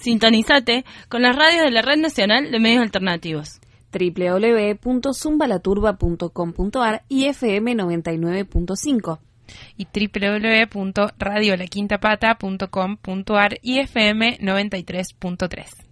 Sintonizate con las radios de la Red Nacional de Medios Alternativos www.zumbalaturba.com.ar y FM 99.5 y www.radiolaquintapata.com.ar y FM 93.3.